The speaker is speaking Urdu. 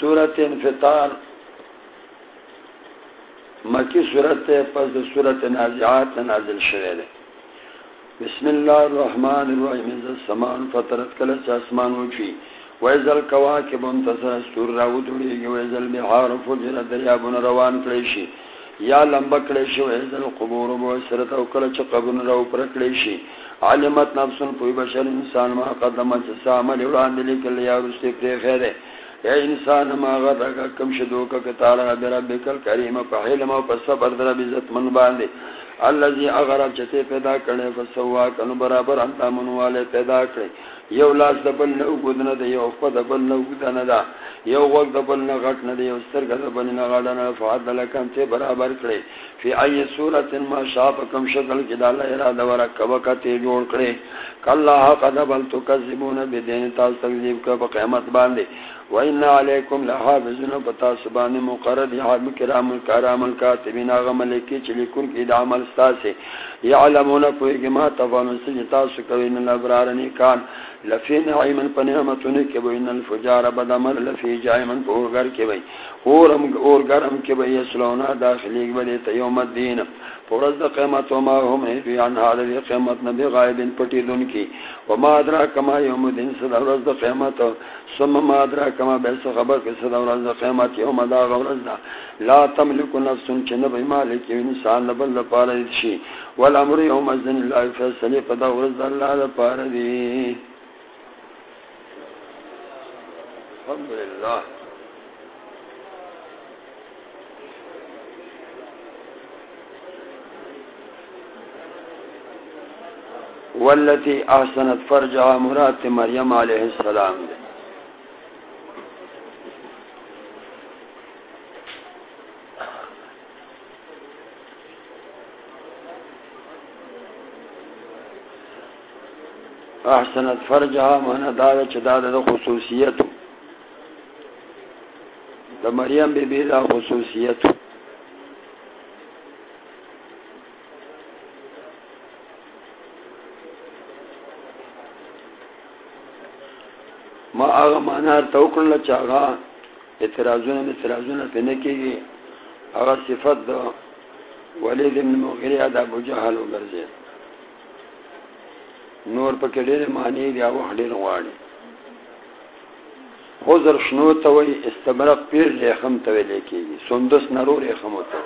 صورت انفطار مکی صورت پس صورت نازعات نازل شوه بسم الله الرحمن الرحیم، از السمان فطرت کل اسمان وچی۔ ویزل کواکب انتصر سور راو دوڑی ویزل بحار فجر، دریابون روان کلیشی۔ یا لمبا کلیشی ویزل قبور بوسرت او کل چا قبر رو پر کلیشی۔ علمت نفسن پوی بشر انسان ما قدمت، سامل اولان دلی کل یا رستی پری خیره اے انسان، ما غرقا کم شدو کا کتالا بربک الکریم، پا حلم و پا صبر در بزت من باندے. اللذی اغرب چتے پیدا کرنے فسوا کنو برابر انتا منوالے پیدا کرنے یو لاس دبل نو گود نه یو خپل دبل نو گود دا یو وګ دبل نه غټ نه یو سترګ دبل نه غړ نه فعدل کم ته برابر کړي فی ای صورت ما شاء کم شکل کې د الله اراده ورکبه کته جوړ کړي کله قد بل تکذبون بدین تاسو تکذیب کو په قیامت باندې و ان علیکم لحافظون پتا سبحان مقرد حاب کرام الکرام الکاتبین غمل کی چلی کن کی د عمل استاسه یعلمون کوئی ما تفعلون سجتا سکوین الابرار نیکان لفی نعیم پنعمتون کی بین الفجار بدمر لفی جائمن پورگر کی بین اورم اور گرم کی بین اسلونا داخلی بلی تیوم الدین۔ پورز دا قیمت وما هم فی عن حاضر قیمت نبی غائب پٹی دن کی۔ وما ادرا کما یوم الدین صدا ورز دا قیمت ثم ما ادرا کما بیس خبر کی صدا ورز دا قیمت یوم دا غورز دا۔ لا تملک نفس چنب مالک انسان لبل دا پارد شی۔ والامر یوم ازن اللہ فیصلی پدا ورز دا اللہ دا پاردی الحمد والتي احسنت فرجها مرات مريم عليه السلام. احسنت فرجها من داد چداد خصوصیت دا مریم بی بی دا خصوصیت ما آغا مانا توقن لچا آغا اعتراضون اعتراضون پی نکی آغا صفت دا ولید ابن مغیری دا ابو جہل و گرزی نور پا کلیر معنی دی آغا حلیر غاڑی خوزر شنو توی استمرق پیر ریخم توی لیکی سندس نرو ریخم ہوتا